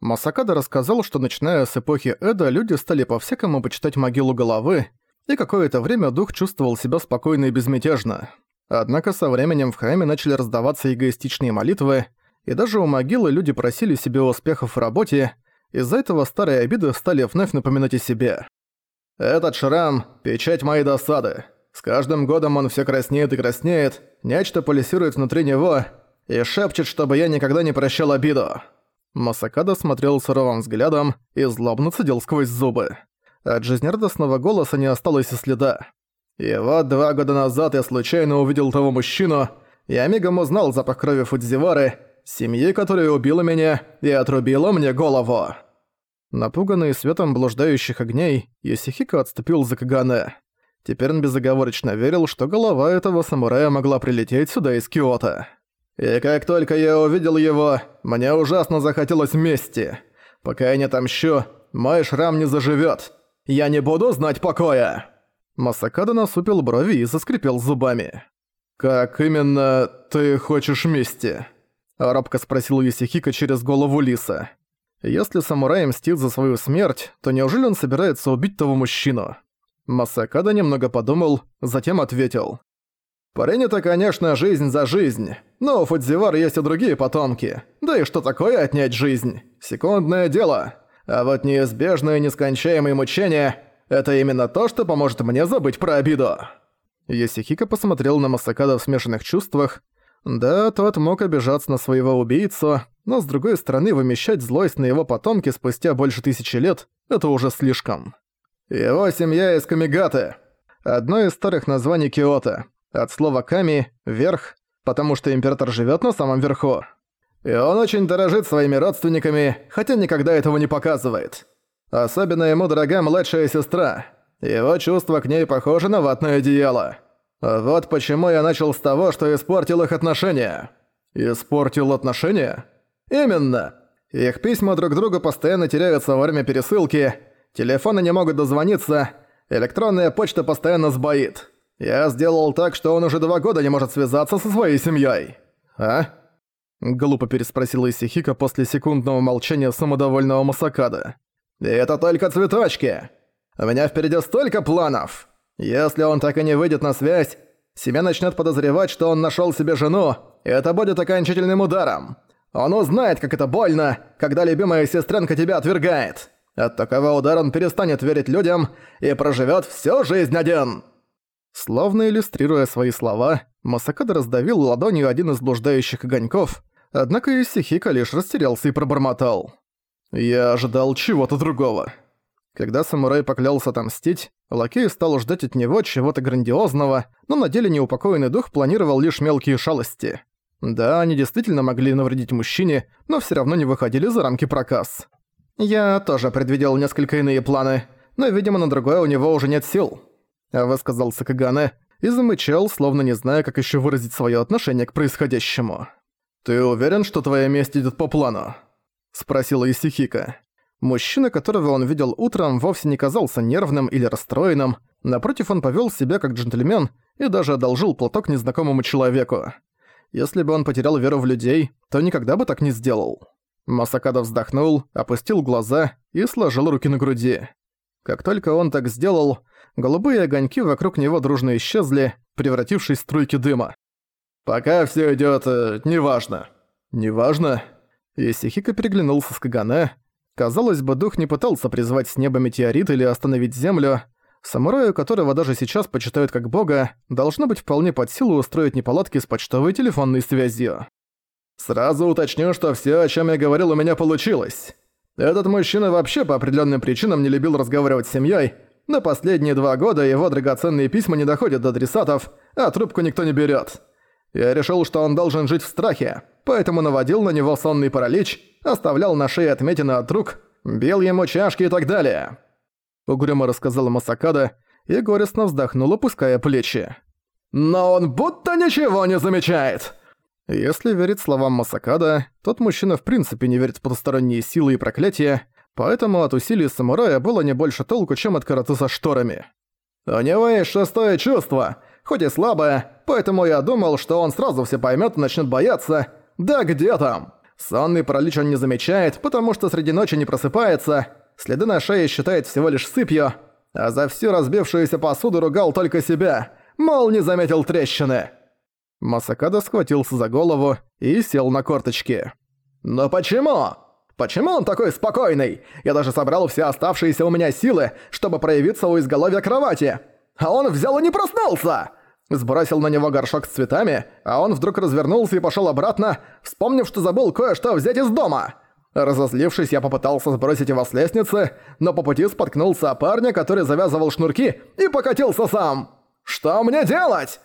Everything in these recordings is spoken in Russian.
Масакада рассказал, что начиная с эпохи Эда люди стали по-всякому почитать могилу головы, и какое-то время дух чувствовал себя спокойно и безмятежно. Однако со временем в храме начали раздаваться эгоистичные молитвы, и даже у могилы люди просили себе успехов в работе, из-за этого старые обиды стали вновь напоминать о себе. «Этот шрам – печать моей досады. С каждым годом он все краснеет и краснеет, нечто пульсирует внутри него и шепчет, чтобы я никогда не прощал обиду». Масакада смотрел суровым взглядом и злобно цедил сквозь зубы. От жизнерадостного голоса не осталось и следа. И вот два года назад я случайно увидел того мужчину, я мигом узнал запах крови Фудзивары, семьи, которая убила меня и отрубила мне голову. Напуганный светом блуждающих огней, Йосихико отступил за Кагане. Теперь он безоговорочно верил, что голова этого самурая могла прилететь сюда из Киота. И как только я увидел его, мне ужасно захотелось мести. Пока я не отомщу, мой шрам не заживет. Я не буду знать покоя!» Масакада насупил брови и заскрипел зубами. «Как именно ты хочешь мести?» Робко спросил Юсихика через голову Лиса. «Если самурай мстит за свою смерть, то неужели он собирается убить того мужчину?» Масакада немного подумал, затем ответил. «Принято, конечно, жизнь за жизнь, но у Фудзивара есть и другие потомки. Да и что такое отнять жизнь? Секундное дело. А вот неизбежное нескончаемое мучение – это именно то, что поможет мне забыть про обиду». Йосихико посмотрел на Масакада в смешанных чувствах. Да, тот мог обижаться на своего убийцу, но с другой стороны вымещать злость на его потомке спустя больше тысячи лет – это уже слишком. Его семья из Камигаты. Одно из старых названий Киота. От слова «ками» — «верх», потому что император живет на самом верху. И он очень дорожит своими родственниками, хотя никогда этого не показывает. Особенно ему дорога младшая сестра. Его чувства к ней похожи на ватное одеяло. Вот почему я начал с того, что испортил их отношения. Испортил отношения? Именно. Их письма друг другу постоянно теряются во время пересылки, телефоны не могут дозвониться, электронная почта постоянно сбоит. Я сделал так, что он уже два года не может связаться со своей семьей. А? Глупо переспросила Исихика после секундного молчания самодовольного Масакада. И это только цветочки. У меня впереди столько планов. Если он так и не выйдет на связь, семья начнет подозревать, что он нашел себе жену, и это будет окончательным ударом. Он узнает, как это больно, когда любимая сестренка тебя отвергает. От такого удара он перестанет верить людям и проживет всю жизнь один. Словно иллюстрируя свои слова, Масакада раздавил ладонью один из блуждающих огоньков, однако Исихика лишь растерялся и пробормотал. «Я ожидал чего-то другого». Когда самурай поклялся отомстить, Лакей стал ждать от него чего-то грандиозного, но на деле неупокоенный дух планировал лишь мелкие шалости. Да, они действительно могли навредить мужчине, но всё равно не выходили за рамки проказ. «Я тоже предвидел несколько иные планы, но, видимо, на другое у него уже нет сил», высказался Кагане и замычал, словно не зная, как ещё выразить своё отношение к происходящему. «Ты уверен, что твоя месть идёт по плану?» спросила Исихика. Мужчина, которого он видел утром, вовсе не казался нервным или расстроенным, напротив, он повёл себя как джентльмен и даже одолжил платок незнакомому человеку. Если бы он потерял веру в людей, то никогда бы так не сделал. Масакада вздохнул, опустил глаза и сложил руки на груди. Как только он так сделал, голубые огоньки вокруг него дружно исчезли, превратившись в струйки дыма. «Пока всё идёт... Э, неважно». «Неважно?» Исихика переглянулся с Кагане. Казалось бы, дух не пытался призвать с неба метеорит или остановить Землю. Самураю, которого даже сейчас почитают как бога, должно быть вполне под силу устроить неполадки с почтовой телефонной связью. Сразу уточню, что всё, о чём я говорил, у меня получилось. Этот мужчина вообще по определённым причинам не любил разговаривать с семьёй, но последние два года его драгоценные письма не доходят до адресатов, а трубку никто не берёт. Я решил, что он должен жить в страхе, поэтому наводил на него сонный паралич, оставлял на шее отметины от рук, бил ему чашки и так далее. Угрюмо рассказала Масакада и горестно вздохнула, опуская плечи. «Но он будто ничего не замечает!» Если верить словам Масакада, тот мужчина в принципе не верит в потусторонние силы и проклятия, поэтому от усилий самурая было не больше толку, чем от караты со шторами. «У него есть шестое чувство, хоть и слабое, поэтому я думал, что он сразу все поймет и начнет бояться. Да где там? Сонный паралич он не замечает, потому что среди ночи не просыпается, следы на шее считает всего лишь сыпью, а за всю разбившуюся посуду ругал только себя, мол, не заметил трещины. Масакада схватился за голову и сел на корточки. «Но почему? Почему он такой спокойный? Я даже собрал все оставшиеся у меня силы, чтобы проявиться у изголовья кровати. А он взял и не проснулся!» Сбросил на него горшок с цветами, а он вдруг развернулся и пошел обратно, вспомнив, что забыл кое-что взять из дома. Разозлившись, я попытался сбросить его с лестницы, но по пути споткнулся о парня, который завязывал шнурки, и покатился сам. «Что мне делать?»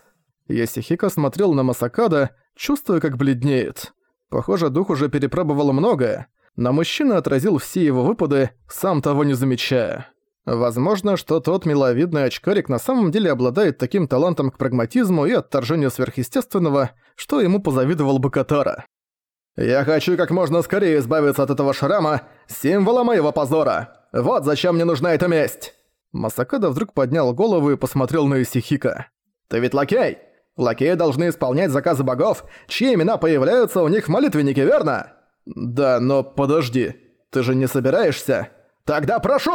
Ясихико смотрел на Масакада, чувствуя, как бледнеет. Похоже, дух уже перепробовал многое, но мужчина отразил все его выпады, сам того не замечая. Возможно, что тот миловидный очкарик на самом деле обладает таким талантом к прагматизму и отторжению сверхъестественного, что ему позавидовал бы Катара. «Я хочу как можно скорее избавиться от этого шрама, символа моего позора. Вот зачем мне нужна эта месть!» Масакада вдруг поднял голову и посмотрел на Исихика. «Ты ведь лакей? Лакеи должны исполнять заказы богов, чьи имена появляются у них в молитвеннике, верно? Да, но подожди, ты же не собираешься? Тогда прошу!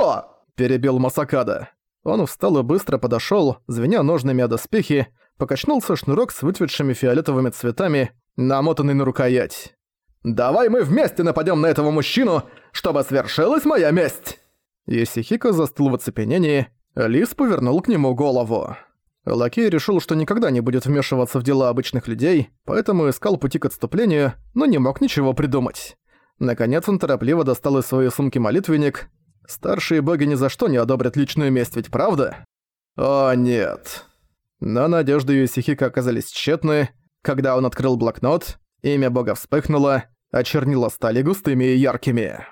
Перебил Масакада. Он встал и быстро подошёл, звеня ножными о доспехи, покачнулся шнурок с выцветшими фиолетовыми цветами, намотанный на рукоять. «Давай мы вместе нападём на этого мужчину, чтобы свершилась моя месть!» Есихико застыл в оцепенении, Лис повернул к нему голову. Лакей решил, что никогда не будет вмешиваться в дела обычных людей, поэтому искал пути к отступлению, но не мог ничего придумать. Наконец он торопливо достал из своей сумки молитвенник. Старшие боги ни за что не одобрят личную месть, ведь правда? О, нет. Но надежды Юсихика оказались тщетны. Когда он открыл блокнот, имя бога вспыхнуло, а чернила стали густыми и яркими.